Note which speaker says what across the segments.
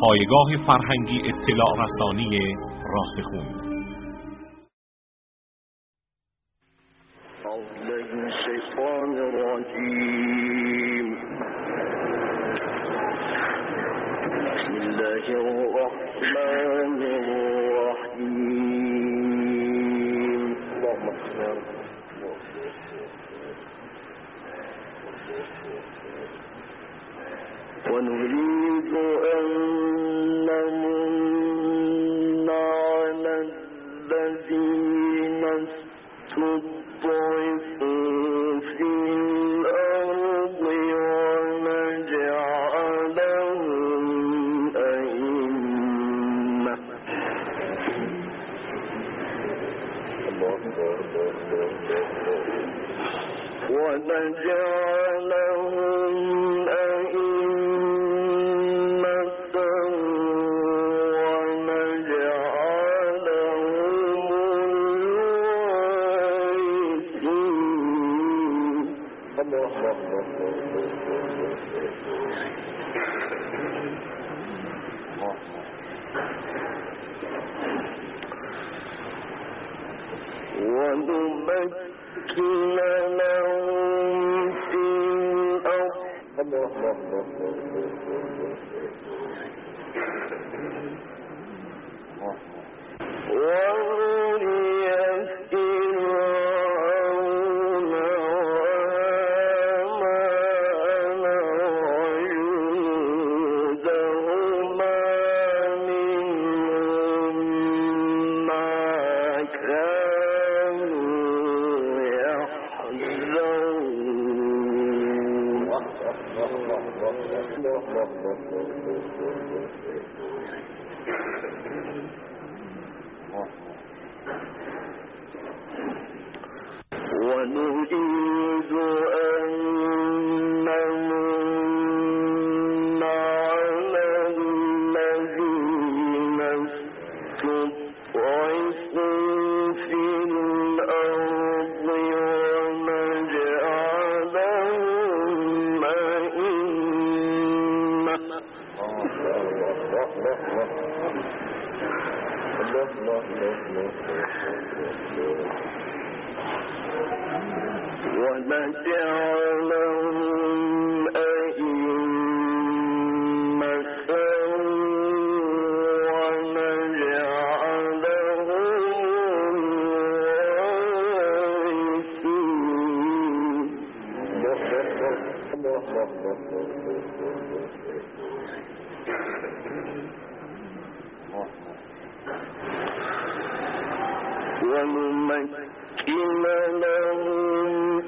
Speaker 1: پایگاه فرهنگی اطلاع رسانی راسخون
Speaker 2: ونريد أن لجعل Lord ونمكن لهم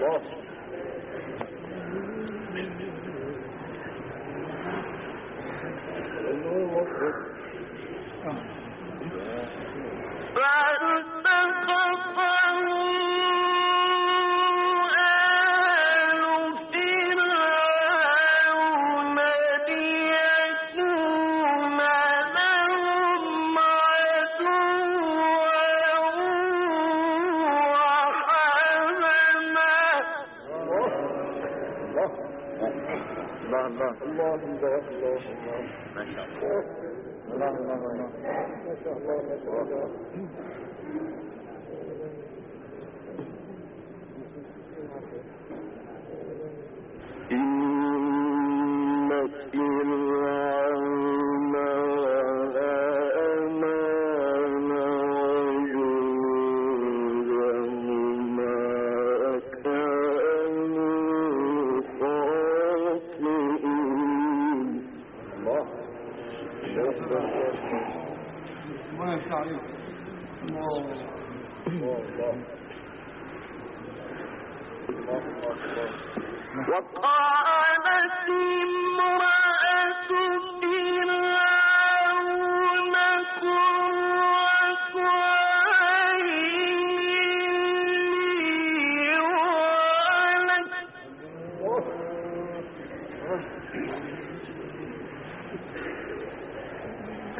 Speaker 3: lost
Speaker 2: إن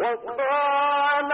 Speaker 2: وقال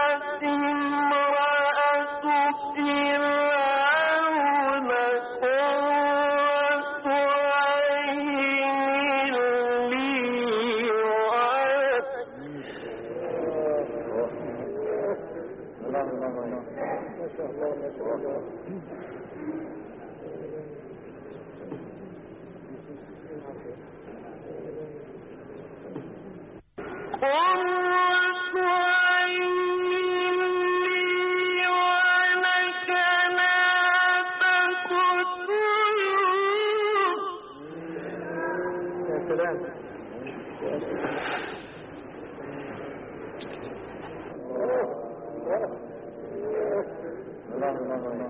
Speaker 3: الله
Speaker 4: الله
Speaker 3: الله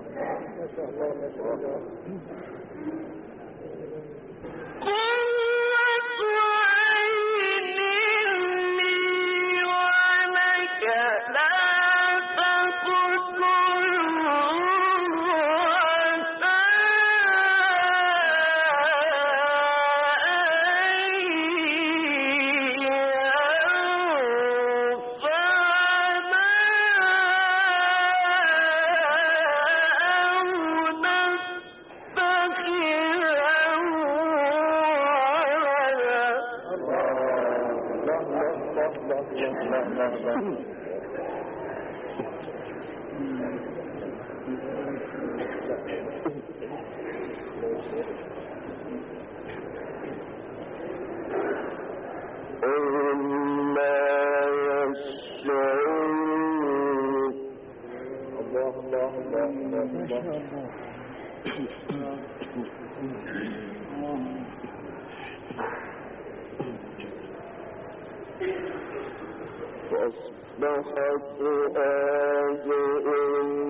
Speaker 3: ما شاء الله ما شاء الله
Speaker 2: Gracias. حق آجئين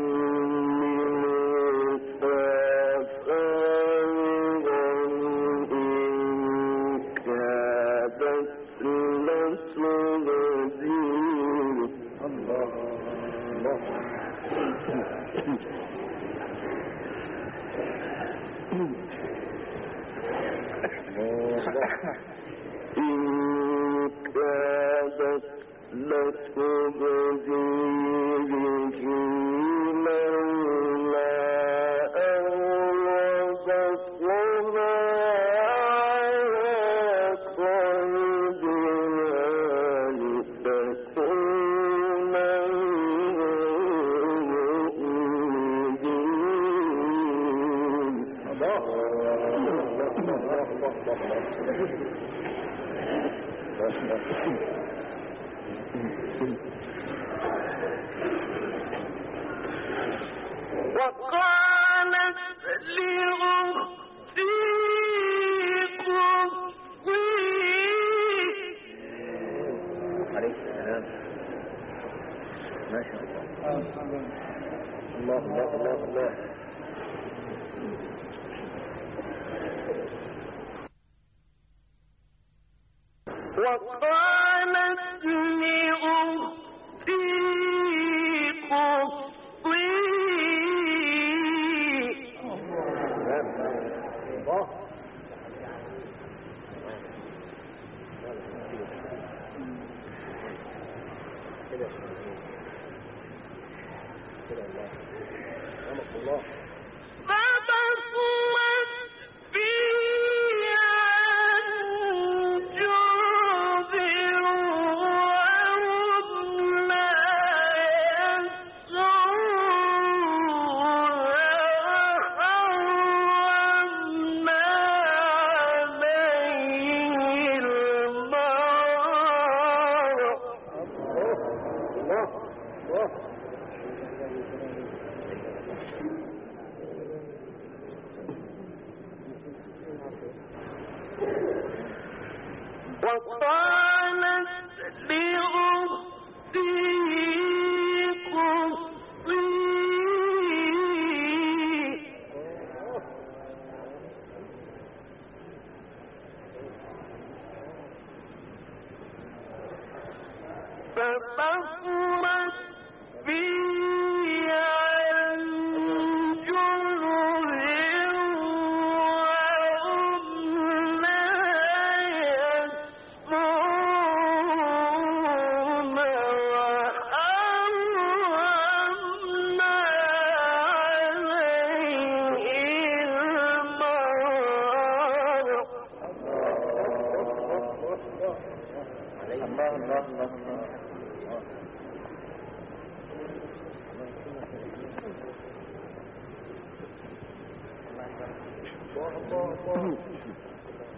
Speaker 2: Thank şey you. کو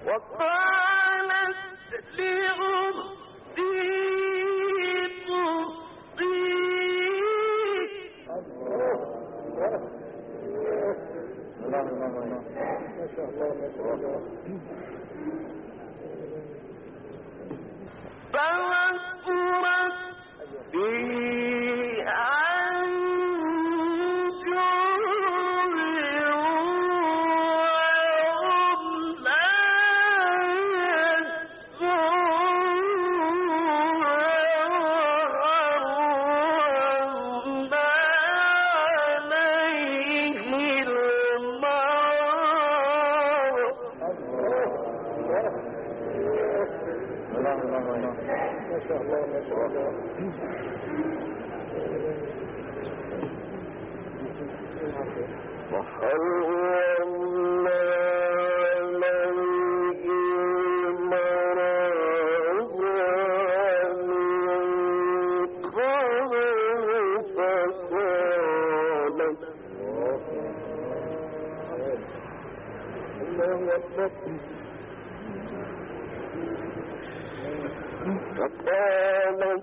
Speaker 2: وقال لكم فقال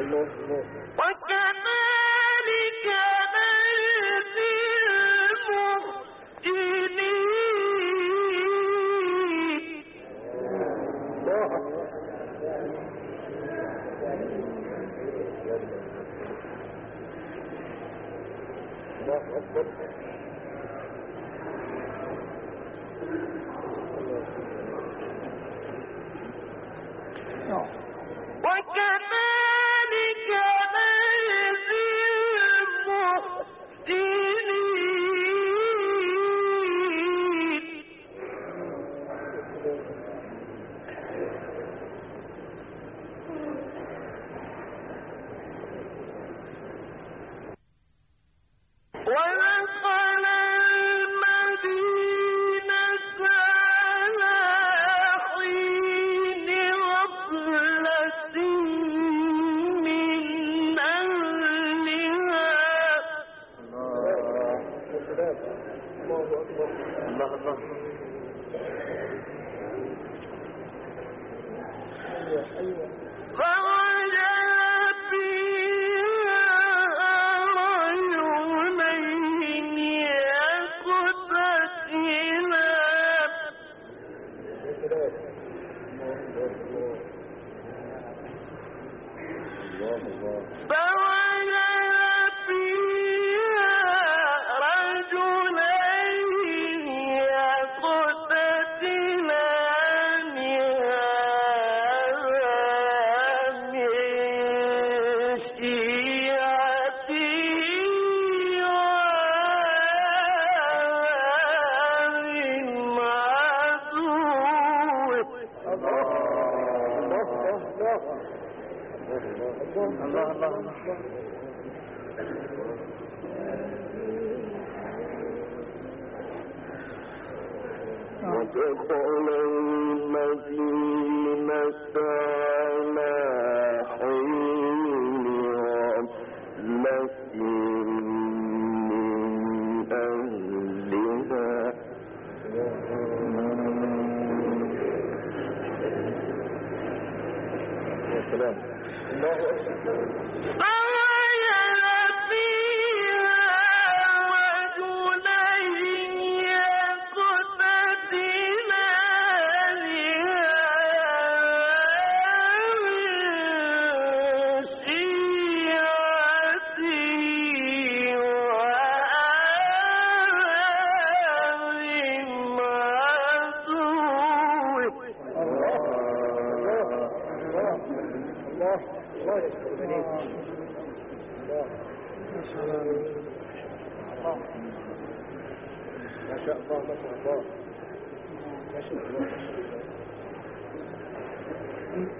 Speaker 3: الله الله
Speaker 2: وكذلك نجزي المحسنين.
Speaker 3: الله أكبر
Speaker 2: الله أكبر
Speaker 3: bless me. 那是放那放放，
Speaker 2: 那是哪？嗯。